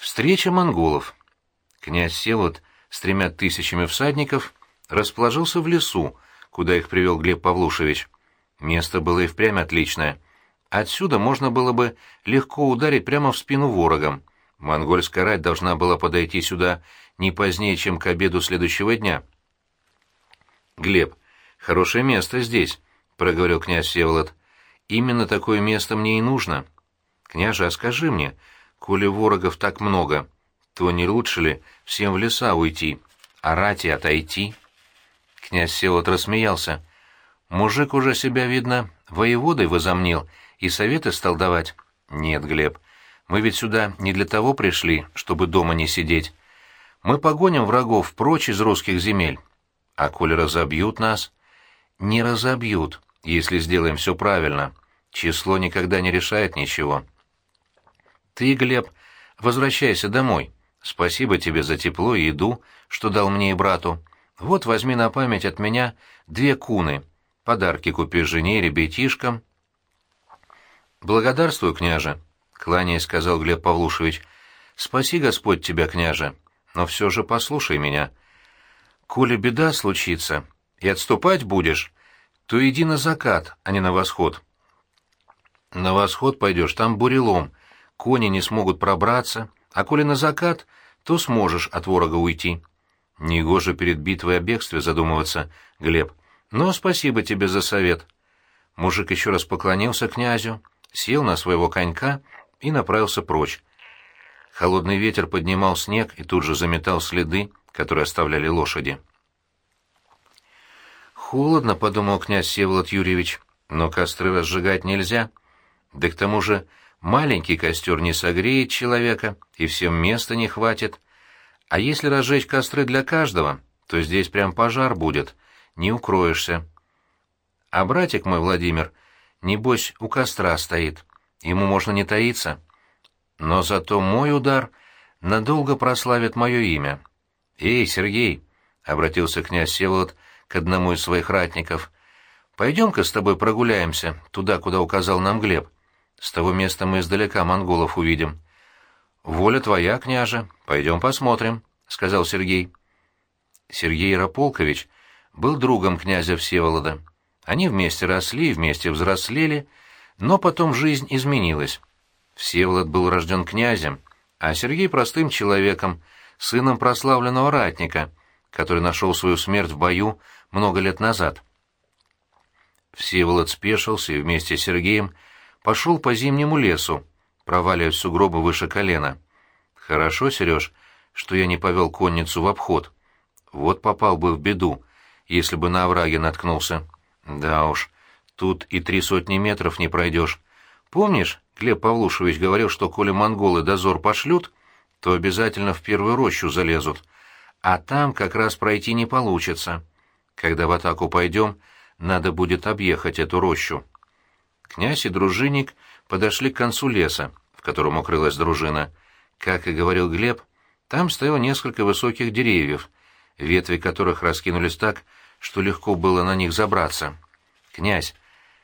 Встреча монголов. Князь Севод с тремя тысячами всадников расположился в лесу, куда их привел Глеб Павлушевич. Место было и впрямь отличное. Отсюда можно было бы легко ударить прямо в спину ворогам. Монгольская рать должна была подойти сюда не позднее, чем к обеду следующего дня. «Глеб, хорошее место здесь», — проговорил князь Всеволод. «Именно такое место мне и нужно. Княже, а скажи мне, — Коли ворогов так много, то не лучше ли всем в леса уйти, а рати отойти? Князь Селот рассмеялся. Мужик уже себя, видно, воеводой возомнил и советы стал давать. Нет, Глеб, мы ведь сюда не для того пришли, чтобы дома не сидеть. Мы погоним врагов прочь из русских земель. А коли разобьют нас... Не разобьют, если сделаем все правильно. Число никогда не решает ничего. Ты, Глеб, возвращайся домой. Спасибо тебе за тепло и еду, что дал мне и брату. Вот возьми на память от меня две куны. Подарки купи жене и ребятишкам. Благодарствую, княже, — кланяясь сказал Глеб Павлушевич. Спаси Господь тебя, княже, но все же послушай меня. Коли беда случится и отступать будешь, то иди на закат, а не на восход. На восход пойдешь, там бурелом, кони не смогут пробраться, а коли на закат, то сможешь от ворога уйти. Негоже перед битвой о бегстве задумываться, Глеб. Но спасибо тебе за совет. Мужик еще раз поклонился князю, сел на своего конька и направился прочь. Холодный ветер поднимал снег и тут же заметал следы, которые оставляли лошади. «Холодно», — подумал князь Всеволод Юрьевич, — «но костры разжигать нельзя. Да к тому же Маленький костер не согреет человека, и всем места не хватит. А если разжечь костры для каждого, то здесь прям пожар будет, не укроешься. А братик мой, Владимир, небось, у костра стоит, ему можно не таиться. Но зато мой удар надолго прославит мое имя. «Эй, Сергей!» — обратился князь Севолод к одному из своих ратников. «Пойдем-ка с тобой прогуляемся, туда, куда указал нам Глеб». С того места мы издалека монголов увидим. «Воля твоя, княже, пойдем посмотрим», — сказал Сергей. Сергей Ярополкович был другом князя Всеволода. Они вместе росли и вместе взрослели, но потом жизнь изменилась. Всеволод был рожден князем, а Сергей простым человеком, сыном прославленного ратника, который нашел свою смерть в бою много лет назад. Всеволод спешился и вместе с Сергеем пошел по зимнему лесу, проваливаясь в сугробы выше колена. Хорошо, Сереж, что я не повел конницу в обход. Вот попал бы в беду, если бы на овраге наткнулся. Да уж, тут и три сотни метров не пройдешь. Помнишь, Глеб Павлушевич говорил, что коли монголы дозор пошлют, то обязательно в первую рощу залезут. А там как раз пройти не получится. Когда в атаку пойдем, надо будет объехать эту рощу. Князь и дружинник подошли к концу леса, в котором укрылась дружина. Как и говорил Глеб, там стояло несколько высоких деревьев, ветви которых раскинулись так, что легко было на них забраться. «Князь,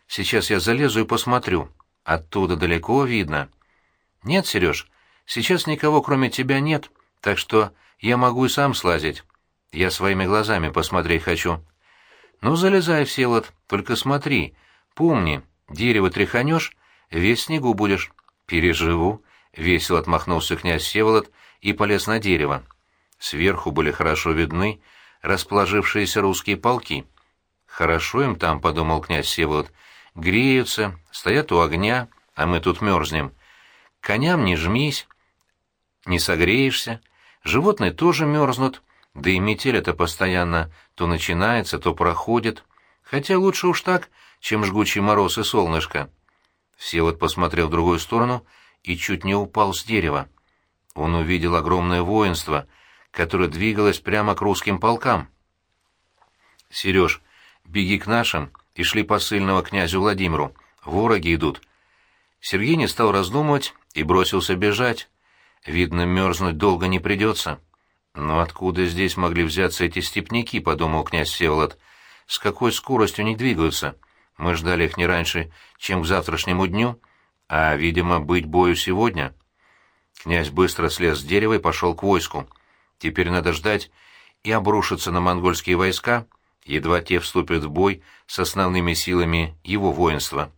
сейчас я залезу и посмотрю. Оттуда далеко видно». «Нет, Сереж, сейчас никого кроме тебя нет, так что я могу и сам слазить. Я своими глазами посмотреть хочу». «Ну, залезай, Всеволод, только смотри, помни, Дерево тряханешь, весь снегу будешь. Переживу, — весело отмахнулся князь Севолод и полез на дерево. Сверху были хорошо видны расположившиеся русские полки. «Хорошо им там», — подумал князь Севолод, — «греются, стоят у огня, а мы тут мерзнем. Коням не жмись, не согреешься, животные тоже мерзнут, да и метель это постоянно то начинается, то проходит. Хотя лучше уж так, чем жгучий мороз и солнышко. Всеволод посмотрел в другую сторону и чуть не упал с дерева. Он увидел огромное воинство, которое двигалось прямо к русским полкам. «Сереж, беги к нашим и шли посыльного князю Владимиру. Вороги идут». Сергей не стал раздумывать и бросился бежать. Видно, мерзнуть долго не придется. «Но откуда здесь могли взяться эти степняки?» — подумал князь Всеволод. «С какой скоростью они двигаются?» Мы ждали их не раньше, чем к завтрашнему дню, а, видимо, быть бою сегодня. Князь быстро слез с дерева и пошел к войску. Теперь надо ждать и обрушиться на монгольские войска, едва те вступят в бой с основными силами его воинства.